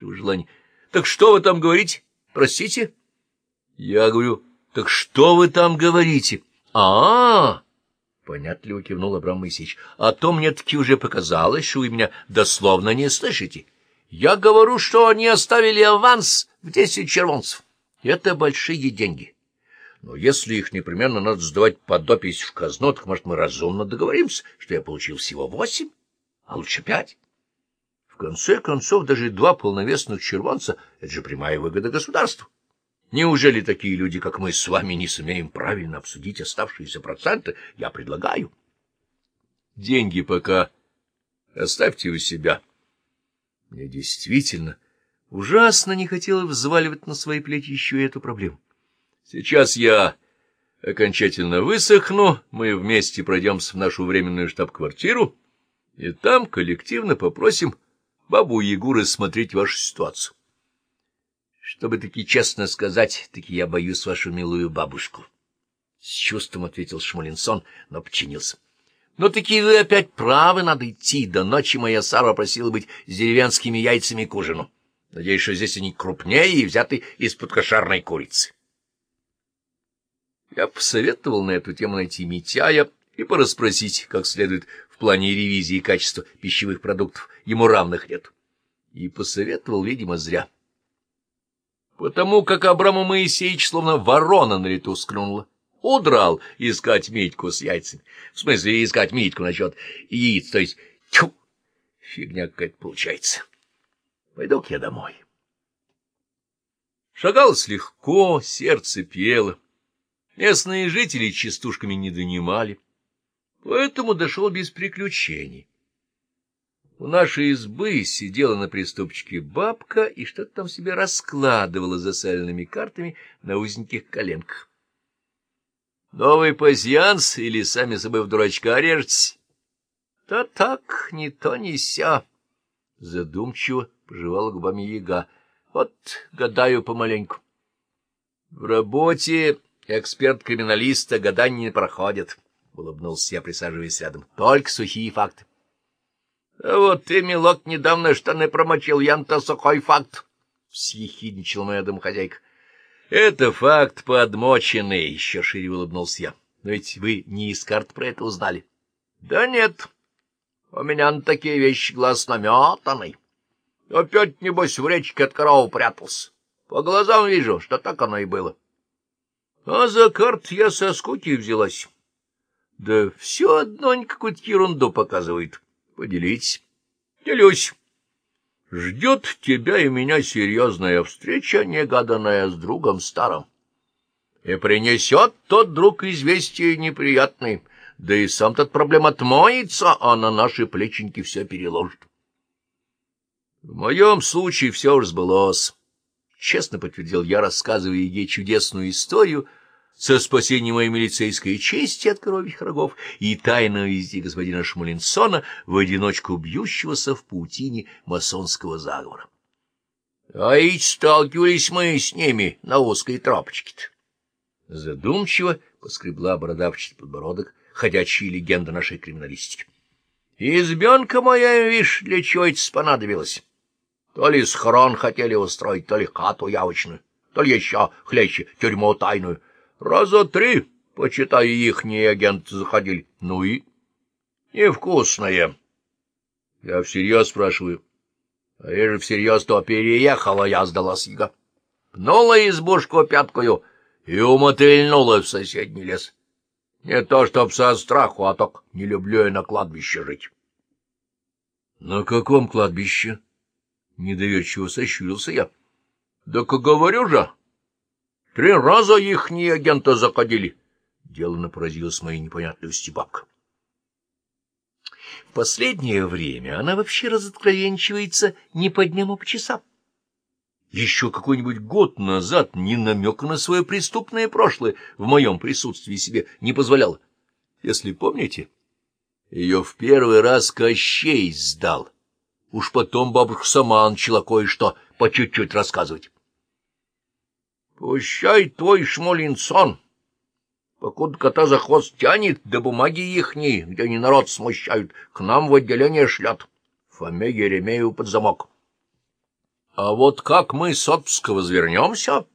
желания. — Так что вы там говорите? Простите? Я говорю, — так что вы там говорите? А — А-а-а! Понятливо кивнул Абрам Моисеевич. — А то мне таки уже показалось, что вы меня дословно не слышите. Я говорю, что они оставили аванс в десять червонцев. Это большие деньги. Но если их непременно надо сдавать под опись в казну, так, может, мы разумно договоримся, что я получил всего восемь, а лучше пять. Конце концов, даже два полновесных червонца — это же прямая выгода государству. Неужели такие люди, как мы с вами, не сумеем правильно обсудить оставшиеся проценты? Я предлагаю. Деньги пока оставьте у себя. Мне действительно ужасно не хотелось взваливать на свои плечи еще и эту проблему. Сейчас я окончательно высохну, мы вместе пройдемся в нашу временную штаб-квартиру, и там коллективно попросим бабу-ягу рассмотреть вашу ситуацию. Чтобы таки честно сказать, таки я боюсь вашу милую бабушку. С чувством ответил Шмулинсон, но подчинился. Но «Ну, таки вы опять правы, надо идти. До ночи моя Сара просила быть с деревенскими яйцами к ужину. Надеюсь, что здесь они крупнее и взяты из-под кошарной курицы. Я посоветовал на эту тему найти Митяя и порасспросить, как следует, в плане ревизии качества пищевых продуктов. Ему равных нет. И посоветовал, видимо, зря. Потому как Абраму Моисеевич словно ворона на лету скнула. Удрал искать Митьку с яйцами. В смысле, искать Митьку насчет яиц, то есть... Тьфу! Фигня какая-то получается. Пойду-ка я домой. Шагалось легко, сердце пело. Местные жители частушками не донимали, поэтому дошел без приключений. У нашей избы сидела на приступчике бабка и что-то там себе раскладывала засаленными картами на узеньких коленках. Новый пасьянс или сами собой в дурачка режетесь? Да так, ни то, ни ся. Задумчиво пожевала губами яга. Вот гадаю помаленьку. В работе Эксперт-криминалиста гадания не проходит, — улыбнулся я, присаживаясь рядом. — Только сухие факты. — А вот ты, милок, недавно штаны промочил, ян-то сухой факт, — съехидничала моя домохозяйка. — Это факт подмоченный, — еще шире улыбнулся я. — Но ведь вы не из карт про это узнали. — Да нет, у меня на такие вещи глаз наметанный. Опять, небось, в речке от коровы прятался. По глазам вижу, что так оно и было. — а за карт я со скуки взялась. Да все одно какую-то ерунду показывает. Поделитесь. Делюсь. Ждет тебя и меня серьезная встреча, негаданная с другом старым. И принесет тот друг известие неприятный, да и сам тот проблем отмоется, а на наши плеченьки все переложит. В моем случае все уж сбылось. Честно подтвердил я, рассказывая ей чудесную историю со спасением моей милицейской чести от коровьих рогов и тайного визите господина Шмулинсона в одиночку бьющегося в паутине масонского заговора. А ведь сталкивались мы с ними на узкой тропочке-то. Задумчиво поскребла бородавчатый подбородок ходячая легенда нашей криминалистики. Избенка моя, видишь, для чего это понадобилось? То ли схрон хотели устроить, то ли хату явочную, то ли еще хлеще тюрьму тайную. Раза три, почитай, ихние агенты заходили. Ну и? Невкусное. Я всерьез спрашиваю. А я же всерьез то переехала, я сдалась яга. Пнула избушку пяткою и умотыльнула в соседний лес. Не то чтоб со страху, а так не люблю я на кладбище жить. — На каком кладбище? — недоверчиво сощурился я. — Да как говорю же, Три раза ихние агенты заходили. Делано поразилась моей непонятливости бабка. В последнее время она вообще разоткровенчивается не по дням, а по часам. Еще какой-нибудь год назад ни намека на свое преступное прошлое в моем присутствии себе не позволяла. Если помните, ее в первый раз Кощей сдал. Уж потом бабушка сама начала кое-что по чуть-чуть рассказывать. Пущай твой шмолинсон, покуда кота за хвост тянет, да бумаги ихние, где они народ смущают, к нам в отделение шлят. Фоме Еремею под замок. А вот как мы с отпуска возвернемся,